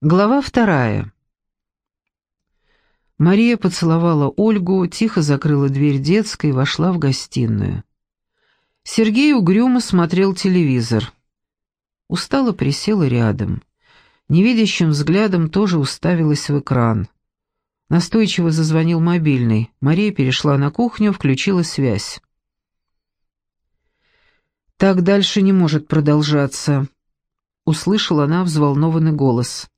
Глава вторая. Мария поцеловала Ольгу, тихо закрыла дверь детской и вошла в гостиную. Сергей угрюмо смотрел телевизор. Устало присела рядом. Невидящим взглядом тоже уставилась в экран. Настойчиво зазвонил мобильный. Мария перешла на кухню, включила связь. «Так дальше не может продолжаться», — услышала она взволнованный голос.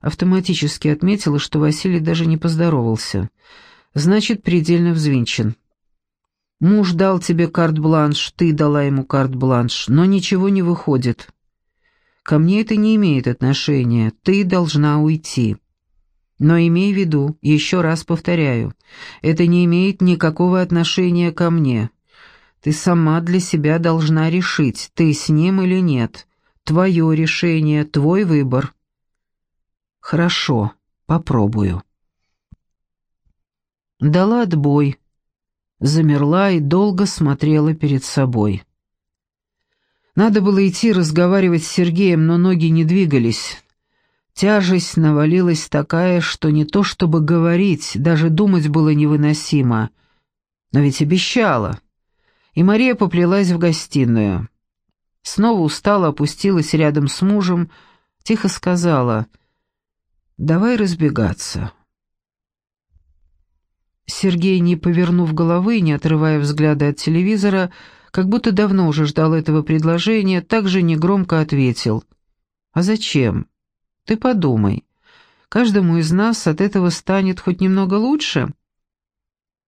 Автоматически отметила, что Василий даже не поздоровался. Значит, предельно взвинчен. Муж дал тебе карт-бланш, ты дала ему карт-бланш, но ничего не выходит. Ко мне это не имеет отношения, ты должна уйти. Но имей в виду, еще раз повторяю, это не имеет никакого отношения ко мне. Ты сама для себя должна решить, ты с ним или нет. Твое решение, твой выбор. Хорошо, попробую. Дала отбой. Замерла и долго смотрела перед собой. Надо было идти разговаривать с Сергеем, но ноги не двигались. Тяжесть навалилась такая, что не то чтобы говорить, даже думать было невыносимо. Но ведь обещала. И Мария поплелась в гостиную. Снова устала, опустилась рядом с мужем, тихо сказала — Давай разбегаться. Сергей, не повернув головы, не отрывая взгляда от телевизора, как будто давно уже ждал этого предложения, также негромко ответил. «А зачем? Ты подумай. Каждому из нас от этого станет хоть немного лучше?»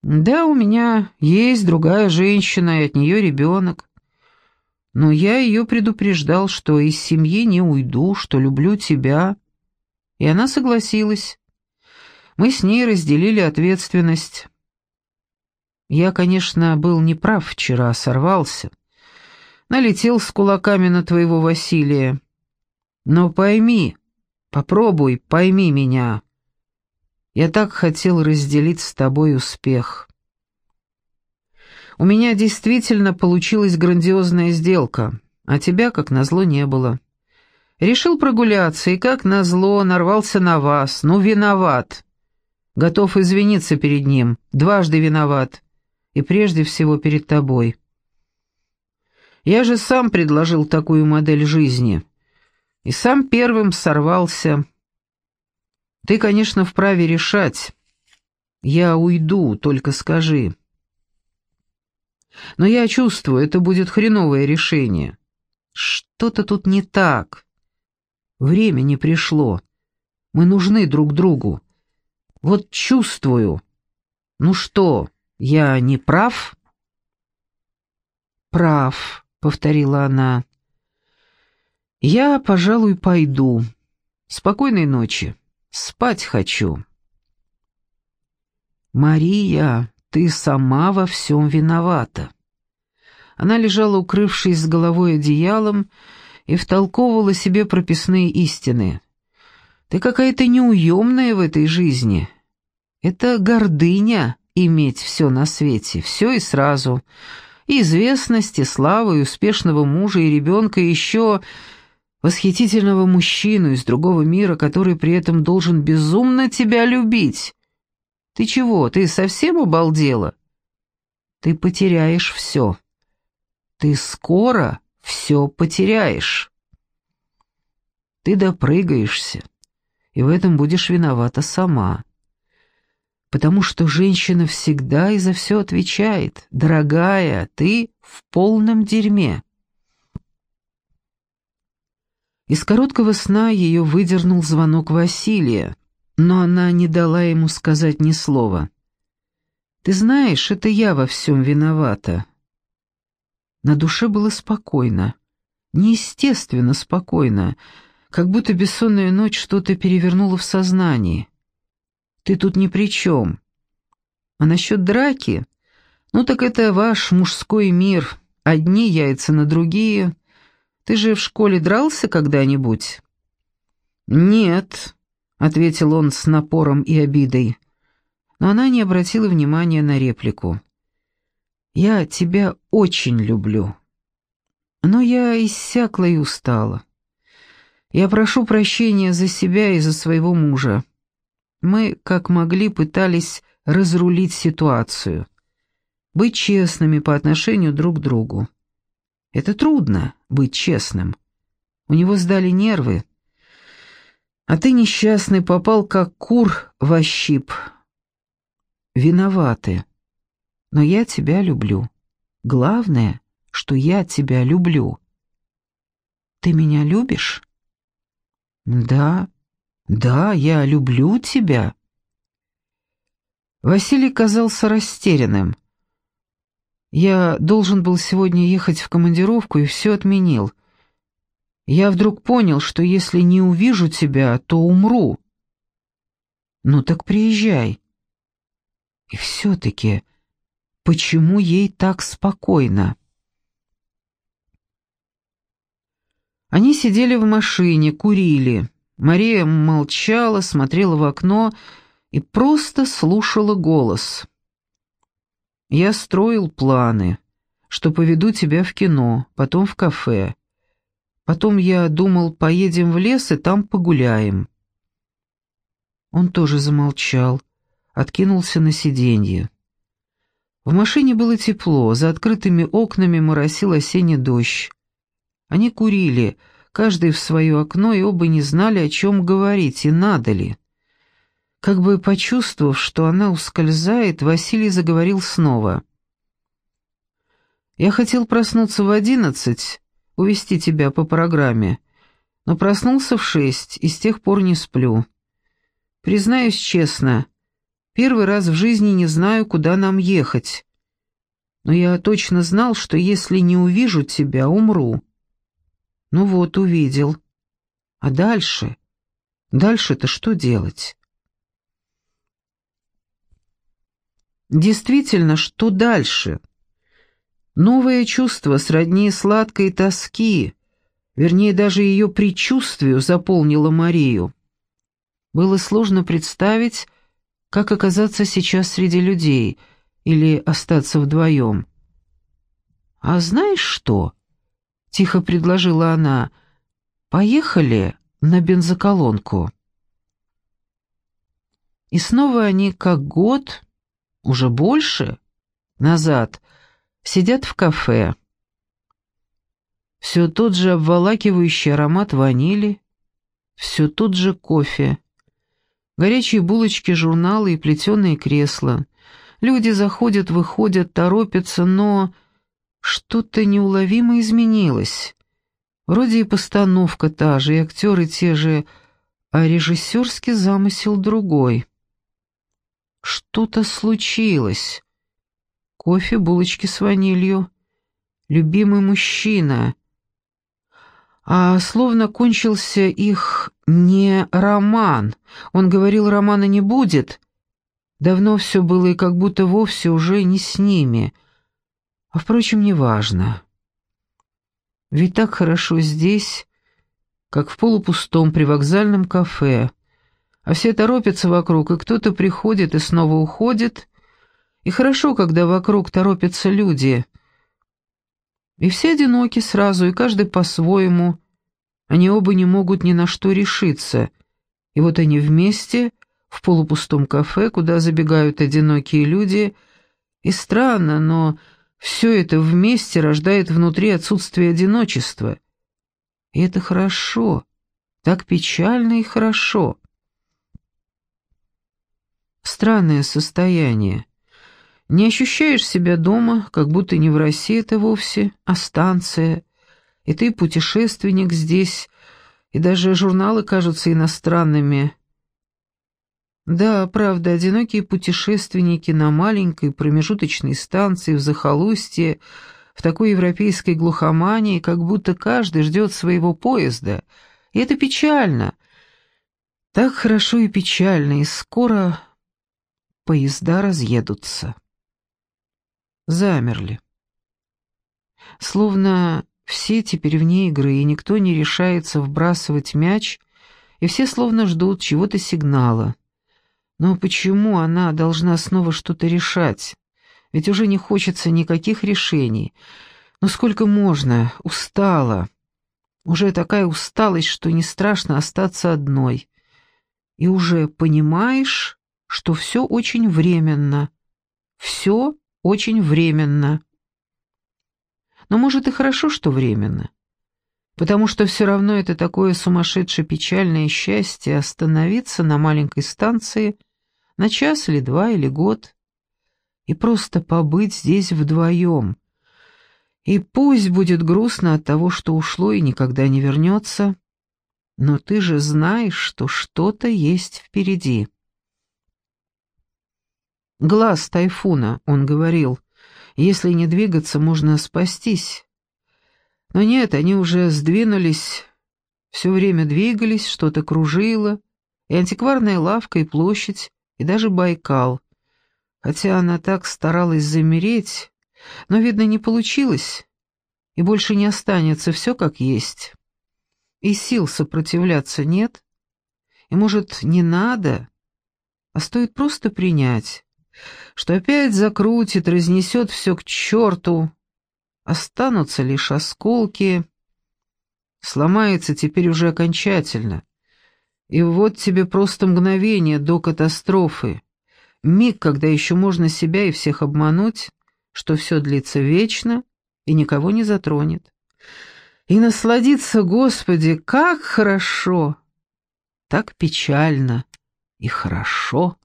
«Да, у меня есть другая женщина, и от нее ребенок. Но я ее предупреждал, что из семьи не уйду, что люблю тебя». И она согласилась. Мы с ней разделили ответственность. Я, конечно, был неправ вчера, сорвался. Налетел с кулаками на твоего Василия. Но пойми, попробуй, пойми меня. Я так хотел разделить с тобой успех. У меня действительно получилась грандиозная сделка, а тебя, как назло, не было. Решил прогуляться, и как назло нарвался на вас. Ну, виноват. Готов извиниться перед ним, дважды виноват. И прежде всего перед тобой. Я же сам предложил такую модель жизни. И сам первым сорвался. Ты, конечно, вправе решать. Я уйду, только скажи. Но я чувствую, это будет хреновое решение. Что-то тут не так. Время не пришло. Мы нужны друг другу. Вот чувствую. Ну что, я не прав?» «Прав», — повторила она. «Я, пожалуй, пойду. Спокойной ночи. Спать хочу». «Мария, ты сама во всем виновата». Она лежала, укрывшись с головой одеялом, и втолковывала себе прописные истины. «Ты какая-то неуемная в этой жизни. Это гордыня иметь все на свете, все и сразу. И известность, и славу, и успешного мужа, и ребенка, и еще восхитительного мужчину из другого мира, который при этом должен безумно тебя любить. Ты чего, ты совсем обалдела? Ты потеряешь все. Ты скоро все потеряешь. Ты допрыгаешься, и в этом будешь виновата сама. Потому что женщина всегда и за все отвечает. Дорогая, ты в полном дерьме. Из короткого сна ее выдернул звонок Василия, но она не дала ему сказать ни слова. «Ты знаешь, это я во всем виновата. На душе было спокойно, неестественно спокойно, как будто бессонная ночь что-то перевернула в сознании. Ты тут ни при чем. А насчет драки? Ну так это ваш мужской мир, одни яйца на другие. Ты же в школе дрался когда-нибудь? Нет, — ответил он с напором и обидой. Но она не обратила внимания на реплику. Я тебя очень люблю. Но я иссякла и устала. Я прошу прощения за себя и за своего мужа. Мы, как могли, пытались разрулить ситуацию, быть честными по отношению друг к другу. Это трудно, быть честным. У него сдали нервы. А ты, несчастный, попал как кур в ощип. Виноваты. Но я тебя люблю. Главное, что я тебя люблю. Ты меня любишь? Да, да, я люблю тебя. Василий казался растерянным. Я должен был сегодня ехать в командировку и все отменил. Я вдруг понял, что если не увижу тебя, то умру. Ну так приезжай. И все-таки, почему ей так спокойно? Они сидели в машине, курили. Мария молчала, смотрела в окно и просто слушала голос. «Я строил планы, что поведу тебя в кино, потом в кафе. Потом я думал, поедем в лес и там погуляем». Он тоже замолчал, откинулся на сиденье. В машине было тепло, за открытыми окнами моросил осенний дождь. Они курили, каждый в свое окно, и оба не знали, о чем говорить и надо ли. Как бы почувствовав, что она ускользает, Василий заговорил снова. «Я хотел проснуться в одиннадцать, увести тебя по программе, но проснулся в шесть и с тех пор не сплю. Признаюсь честно, первый раз в жизни не знаю, куда нам ехать. Но я точно знал, что если не увижу тебя, умру. Ну вот, увидел. А дальше? Дальше-то что делать? Действительно, что дальше? Новое чувство сродни сладкой тоски, вернее, даже ее предчувствию заполнило Марию. Было сложно представить, как оказаться сейчас среди людей или остаться вдвоем. «А знаешь что?» — тихо предложила она. «Поехали на бензоколонку». И снова они, как год, уже больше, назад, сидят в кафе. Все тот же обволакивающий аромат ванили, все тот же кофе, горячие булочки, журналы и плетеные кресла. Люди заходят, выходят, торопятся, но что-то неуловимо изменилось. Вроде и постановка та же, и актеры те же, а режиссерский замысел другой. Что-то случилось. Кофе, булочки с ванилью. Любимый мужчина. А словно кончился их не роман. Он говорил, романа не будет. Давно все было и как будто вовсе уже не с ними — а, впрочем, неважно. Ведь так хорошо здесь, как в полупустом привокзальном кафе, а все торопятся вокруг, и кто-то приходит и снова уходит, и хорошо, когда вокруг торопятся люди. И все одиноки сразу, и каждый по-своему, они оба не могут ни на что решиться, и вот они вместе в полупустом кафе, куда забегают одинокие люди, и странно, но все это вместе рождает внутри отсутствие одиночества. И это хорошо, так печально и хорошо. Странное состояние. Не ощущаешь себя дома, как будто не в России это вовсе, а станция. И ты путешественник здесь, и даже журналы кажутся иностранными, да, правда, одинокие путешественники на маленькой промежуточной станции в захолустье, в такой европейской глухомании, как будто каждый ждет своего поезда. И это печально. Так хорошо и печально, и скоро поезда разъедутся. Замерли. Словно все теперь вне игры, и никто не решается вбрасывать мяч, и все словно ждут чего-то сигнала. Но почему она должна снова что-то решать? Ведь уже не хочется никаких решений. Но сколько можно? Устала. Уже такая усталость, что не страшно остаться одной. И уже понимаешь, что все очень временно. Все очень временно. Но может и хорошо, что временно. Потому что все равно это такое сумасшедшее печальное счастье остановиться на маленькой станции на час или два или год и просто побыть здесь вдвоем, и пусть будет грустно от того, что ушло и никогда не вернется, но ты же знаешь, что что-то есть впереди. Глаз тайфуна, он говорил, если не двигаться, можно спастись. Но нет, они уже сдвинулись, все время двигались, что-то кружило, и антикварная лавка, и площадь, и даже Байкал. Хотя она так старалась замереть, но, видно, не получилось, и больше не останется все как есть. И сил сопротивляться нет, и, может, не надо, а стоит просто принять, что опять закрутит, разнесет все к черту, останутся лишь осколки, сломается теперь уже окончательно. И вот тебе просто мгновение до катастрофы, миг, когда еще можно себя и всех обмануть, что все длится вечно и никого не затронет. И насладиться, Господи, как хорошо, так печально и хорошо.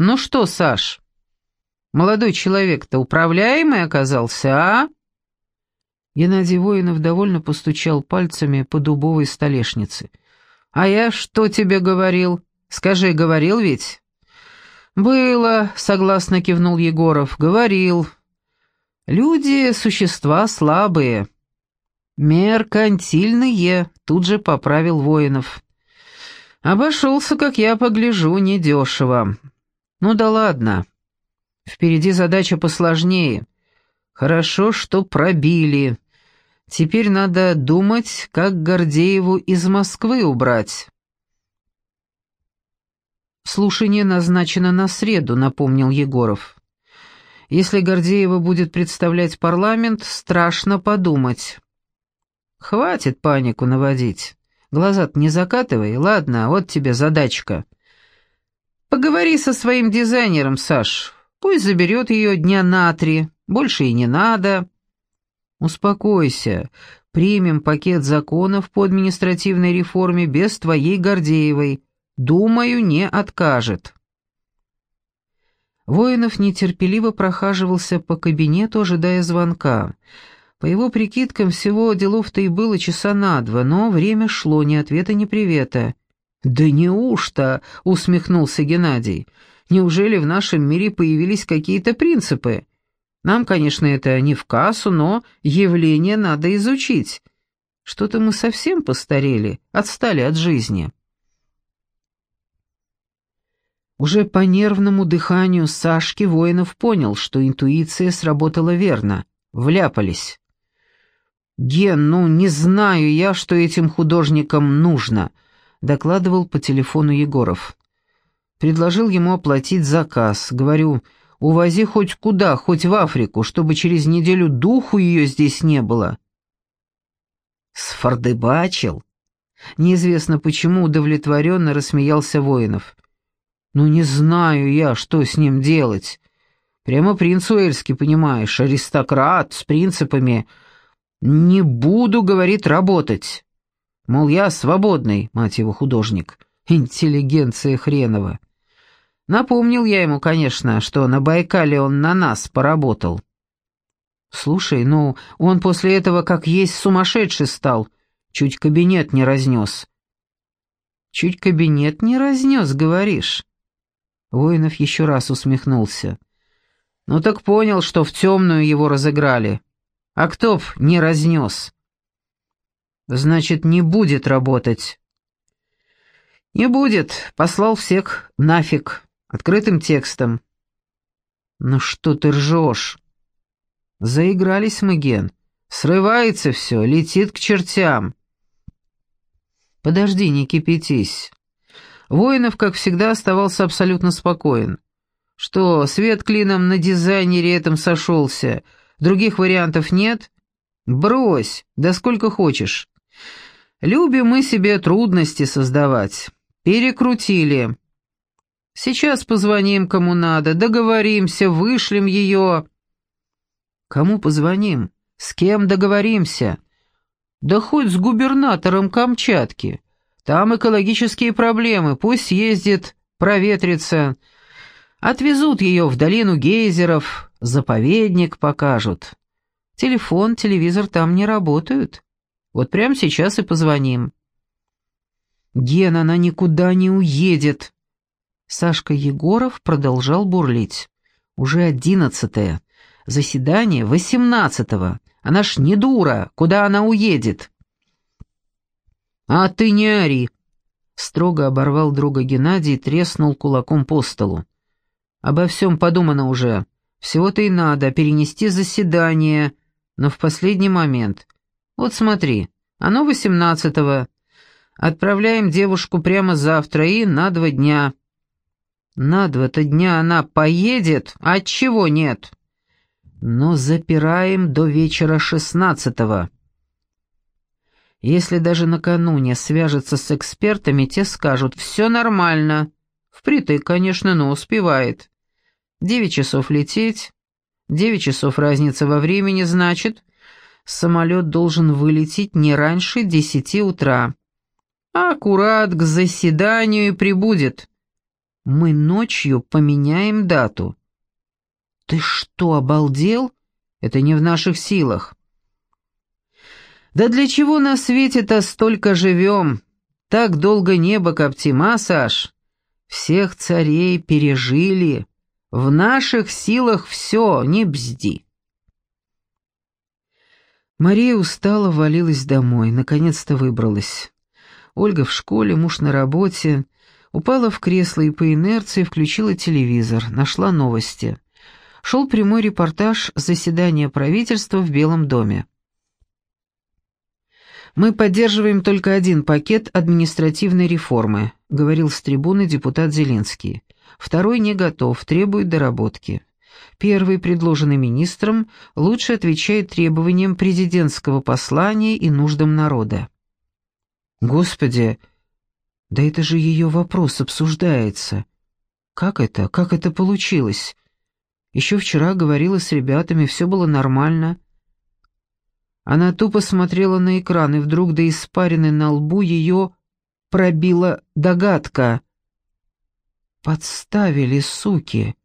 Ну что, Саш, молодой человек-то управляемый оказался, а? Геннадий Воинов довольно постучал пальцами по дубовой столешнице. «А я что тебе говорил? Скажи, говорил ведь?» «Было», — согласно кивнул Егоров, — «говорил. Люди — существа слабые». «Меркантильные», — тут же поправил Воинов. «Обошелся, как я погляжу, недешево. Ну да ладно. Впереди задача посложнее. Хорошо, что пробили. Теперь надо думать, как Гордееву из Москвы убрать». «Слушание назначено на среду», — напомнил Егоров. «Если Гордеева будет представлять парламент, страшно подумать». «Хватит панику наводить. глаза не закатывай. Ладно, вот тебе задачка. Поговори со своим дизайнером, Саш. Пусть заберет ее дня на три. Больше и не надо». «Успокойся. Примем пакет законов по административной реформе без твоей Гордеевой. Думаю, не откажет. Воинов нетерпеливо прохаживался по кабинету, ожидая звонка. По его прикидкам, всего делов-то и было часа на два, но время шло, ни ответа, ни привета. «Да неужто?» — усмехнулся Геннадий. «Неужели в нашем мире появились какие-то принципы? Нам, конечно, это не в кассу, но явление надо изучить. Что-то мы совсем постарели, отстали от жизни». Уже по нервному дыханию Сашки Воинов понял, что интуиция сработала верно. Вляпались. «Ген, ну не знаю я, что этим художникам нужно», — докладывал по телефону Егоров. Предложил ему оплатить заказ. Говорю, увози хоть куда, хоть в Африку, чтобы через неделю духу ее здесь не было. «Сфордыбачил?» Неизвестно почему удовлетворенно рассмеялся Воинов. Ну не знаю я, что с ним делать. Прямо принц Уэльский, понимаешь, аристократ с принципами. Не буду, говорит, работать. Мол, я свободный, мать его, художник. Интеллигенция хренова. Напомнил я ему, конечно, что на Байкале он на нас поработал. Слушай, ну, он после этого как есть сумасшедший стал. Чуть кабинет не разнес. Чуть кабинет не разнес, говоришь? Воинов еще раз усмехнулся. «Ну так понял, что в темную его разыграли. А кто б не разнес?» «Значит, не будет работать». «Не будет. Послал всех нафиг. Открытым текстом». «Ну что ты ржешь?» «Заигрались мы, Ген. Срывается все, летит к чертям». «Подожди, не кипятись. Воинов, как всегда, оставался абсолютно спокоен. Что, свет клином на дизайнере этом сошелся, других вариантов нет? «Брось, да сколько хочешь. Любим мы себе трудности создавать. Перекрутили. Сейчас позвоним кому надо, договоримся, вышлем ее». «Кому позвоним? С кем договоримся?» «Да хоть с губернатором Камчатки. Там экологические проблемы, пусть ездит, проветрится. Отвезут ее в долину гейзеров, заповедник покажут. Телефон, телевизор там не работают. Вот прямо сейчас и позвоним». «Ген, она никуда не уедет!» Сашка Егоров продолжал бурлить. «Уже одиннадцатое. Заседание восемнадцатого. Она ж не дура. Куда она уедет?» «А ты не ори!» Строго оборвал друга Геннадий и треснул кулаком по столу. «Обо всем подумано уже. Всего-то и надо перенести заседание, но в последний момент. Вот смотри, оно восемнадцатого. Отправляем девушку прямо завтра и на два дня». «На два-то дня она поедет, а чего нет?» но запираем до вечера шестнадцатого. Если даже накануне свяжется с экспертами, те скажут «все нормально». Впритык, конечно, но успевает. Девять часов лететь, девять часов разница во времени, значит, самолет должен вылететь не раньше десяти утра. Аккурат к заседанию и прибудет. Мы ночью поменяем дату. «Ты что, обалдел? Это не в наших силах». «Да для чего на свете-то столько живем? Так долго небо коптим, а, Саш? Всех царей пережили. В наших силах все, не бзди». Мария устала, валилась домой, наконец-то выбралась. Ольга в школе, муж на работе. Упала в кресло и по инерции включила телевизор, нашла новости шел прямой репортаж заседания правительства в Белом доме. «Мы поддерживаем только один пакет административной реформы», говорил с трибуны депутат Зеленский. «Второй не готов, требует доработки. Первый, предложенный министром, лучше отвечает требованиям президентского послания и нуждам народа». «Господи, да это же ее вопрос обсуждается. Как это, как это получилось?» Еще вчера говорила с ребятами, все было нормально. Она тупо смотрела на экран, и вдруг до испарины на лбу ее пробила догадка. Подставили, суки.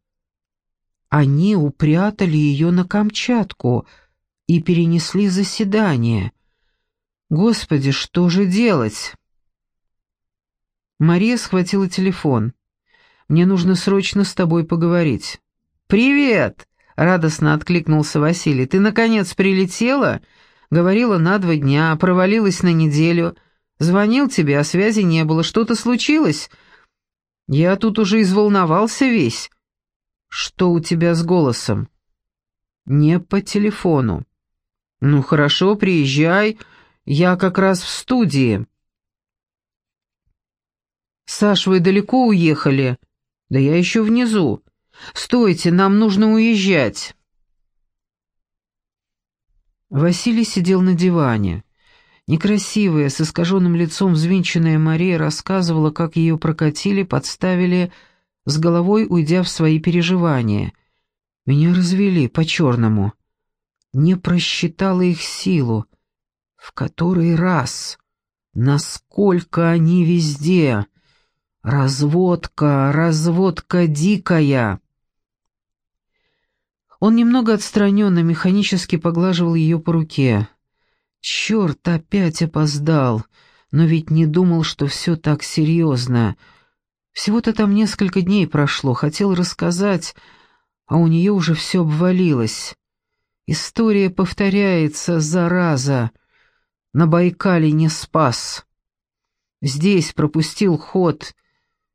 Они упрятали ее на Камчатку и перенесли заседание. Господи, что же делать? Мария схватила телефон. «Мне нужно срочно с тобой поговорить». «Привет!» — радостно откликнулся Василий. «Ты, наконец, прилетела?» «Говорила на два дня, провалилась на неделю. Звонил тебе, а связи не было. Что-то случилось?» «Я тут уже изволновался весь». «Что у тебя с голосом?» «Не по телефону». «Ну хорошо, приезжай. Я как раз в студии». «Саш, вы далеко уехали?» «Да я еще внизу. «Стойте, нам нужно уезжать!» Василий сидел на диване. Некрасивая, с искаженным лицом взвинченная Мария рассказывала, как ее прокатили, подставили, с головой уйдя в свои переживания. Меня развели по-черному. Не просчитала их силу. В который раз? Насколько они везде? Разводка, разводка дикая. Он немного отстраненно, механически поглаживал ее по руке. Черт, опять опоздал, но ведь не думал, что все так серьезно. Всего-то там несколько дней прошло, хотел рассказать, а у нее уже все обвалилось. История повторяется, зараза. На Байкале не спас. Здесь пропустил ход.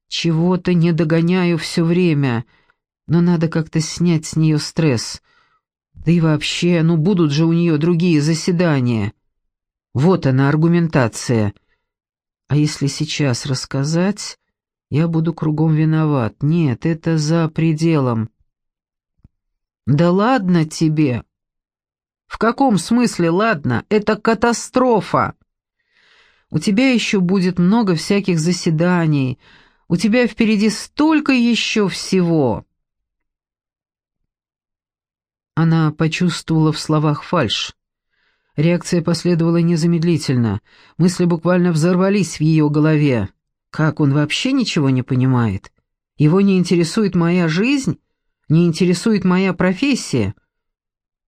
Чего-то не догоняю все время — но надо как-то снять с нее стресс. Да и вообще, ну будут же у нее другие заседания. Вот она, аргументация. А если сейчас рассказать, я буду кругом виноват. Нет, это за пределом. Да ладно тебе. В каком смысле, ладно, это катастрофа. У тебя еще будет много всяких заседаний, у тебя впереди столько еще всего. Она почувствовала в словах фальшь. Реакция последовала незамедлительно. Мысли буквально взорвались в ее голове. Как он вообще ничего не понимает? Его не интересует моя жизнь? Не интересует моя профессия?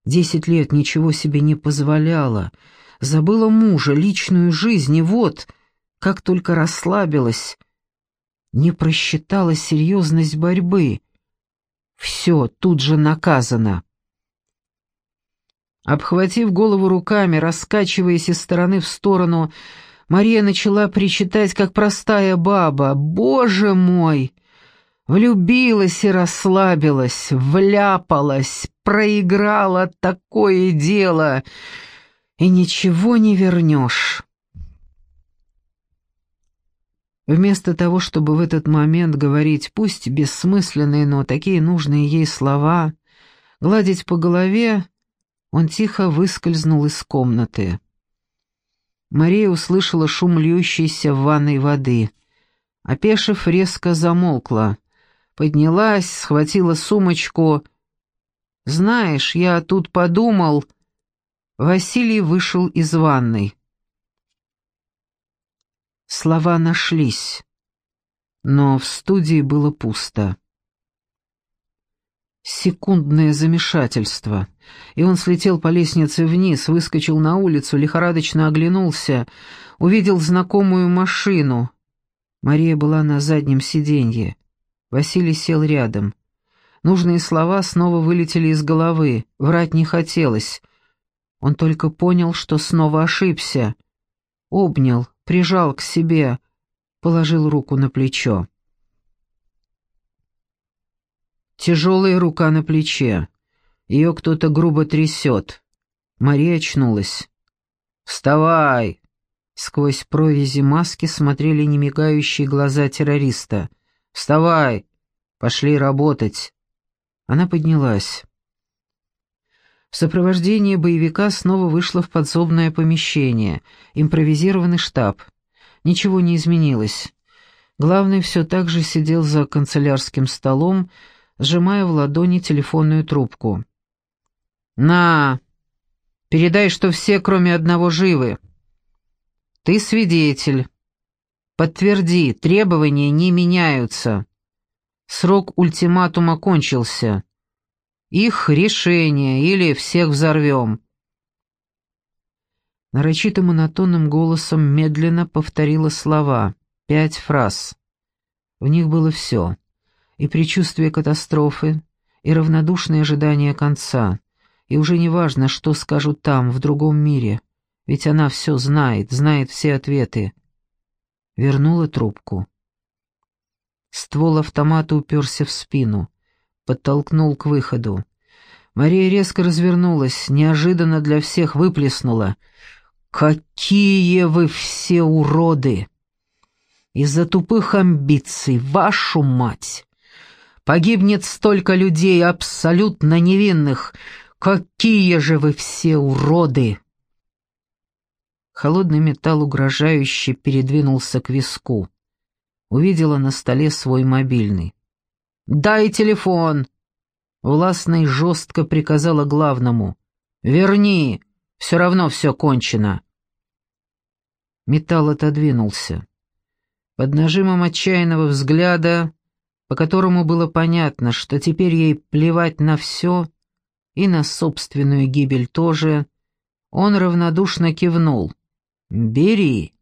Десять лет ничего себе не позволяла. Забыла мужа, личную жизнь, и вот, как только расслабилась, не просчитала серьезность борьбы. Все тут же наказано. Обхватив голову руками, раскачиваясь из стороны в сторону, Мария начала причитать, как простая баба. «Боже мой! Влюбилась и расслабилась, вляпалась, проиграла такое дело, и ничего не вернешь. Вместо того, чтобы в этот момент говорить пусть бессмысленные, но такие нужные ей слова, гладить по голове, он тихо выскользнул из комнаты. Мария услышала шум льющейся в ванной воды. Опешив, резко замолкла — поднялась, схватила сумочку. «Знаешь, я тут подумал...» Василий вышел из ванной. Слова нашлись, но в студии было пусто. Секундное замешательство, и он слетел по лестнице вниз, выскочил на улицу, лихорадочно оглянулся, увидел знакомую машину. Мария была на заднем сиденье. Василий сел рядом. Нужные слова снова вылетели из головы, врать не хотелось. Он только понял, что снова ошибся. Обнял, прижал к себе, положил руку на плечо. Тяжелая рука на плече. Ее кто-то грубо трясет. Мария очнулась. «Вставай!» Сквозь прорези маски смотрели немигающие глаза террориста — «Вставай! Пошли работать!» Она поднялась. В сопровождении боевика снова вышла в подсобное помещение, импровизированный штаб. Ничего не изменилось. Главный все так же сидел за канцелярским столом, сжимая в ладони телефонную трубку. «На! Передай, что все, кроме одного, живы. Ты свидетель. Подтверди, требования не меняются. Срок ультиматума кончился. Их решение или всех взорвем. Нарочито монотонным голосом медленно повторила слова, пять фраз. В них было все. И предчувствие катастрофы, и равнодушное ожидание конца. И уже не важно, что скажут там, в другом мире. Ведь она все знает, знает все ответы вернула трубку. Ствол автомата уперся в спину, подтолкнул к выходу. Мария резко развернулась, неожиданно для всех выплеснула. «Какие вы все уроды! Из-за тупых амбиций, вашу мать! Погибнет столько людей, абсолютно невинных! Какие же вы все уроды!» Холодный металл угрожающе передвинулся к виску. Увидела на столе свой мобильный. «Дай телефон!» Властно и жестко приказала главному. «Верни! Все равно все кончено!» Металл отодвинулся. Под нажимом отчаянного взгляда, по которому было понятно, что теперь ей плевать на все, и на собственную гибель тоже, он равнодушно кивнул. «Бери».